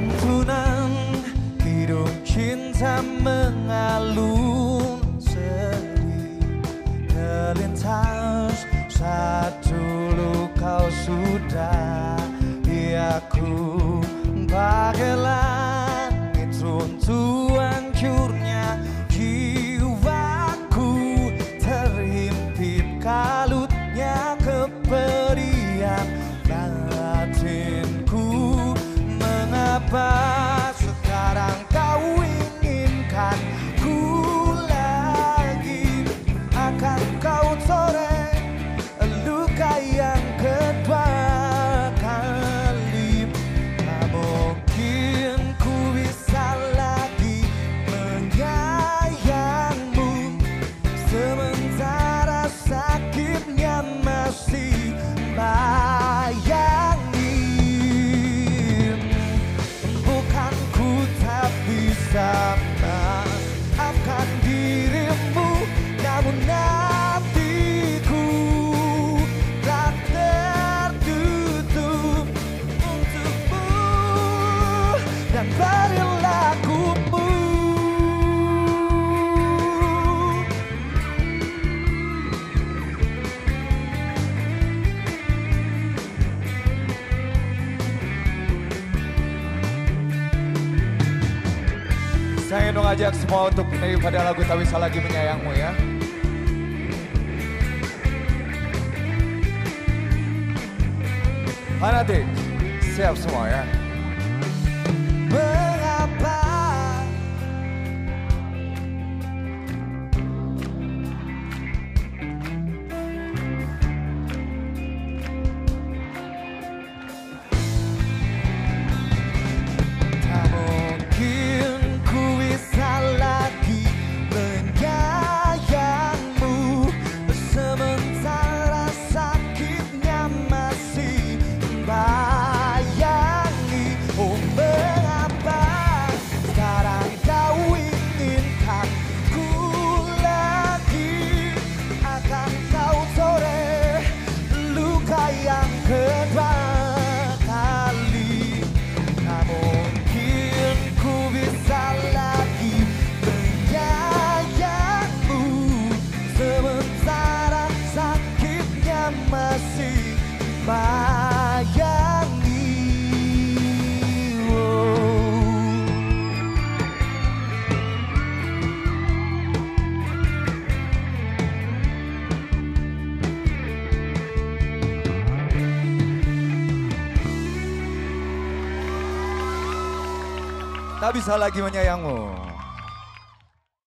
lantunan hidup cinta mengalun sedih terlintas satu lu kau sudah ya aku bagailan itu untuk hancur time Saya ingin ajak semua untuk pada lagu Tawisa lagi menyayangmu ya. Hanate, siap semua ya. Tak bisa lagi menyayangmu.